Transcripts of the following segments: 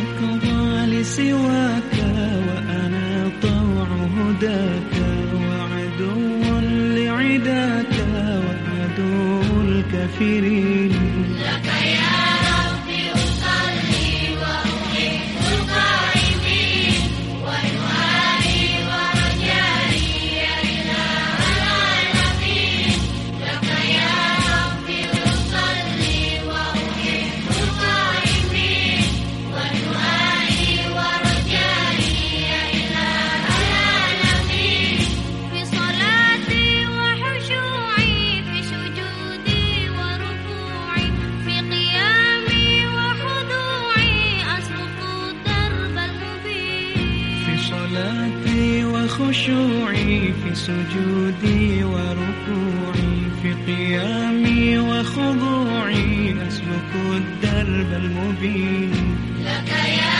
أقضى لسواك وأنا طوع هداك وعدو لعداك وعدو الكافرين. خشوعي في سجودي وركوعي في قيامي وخضوعي أسلك الدرب المبين. لك يا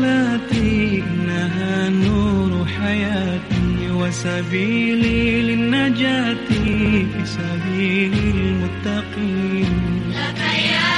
صلاتي إنها نور حياتي وسبيلي للنجاة في سبيل المتقين. لك يا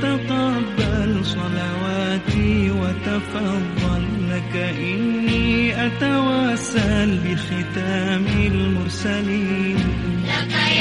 تقبل صلواتي وتفضل لك. إني أتوسل بختام المرسلين. لك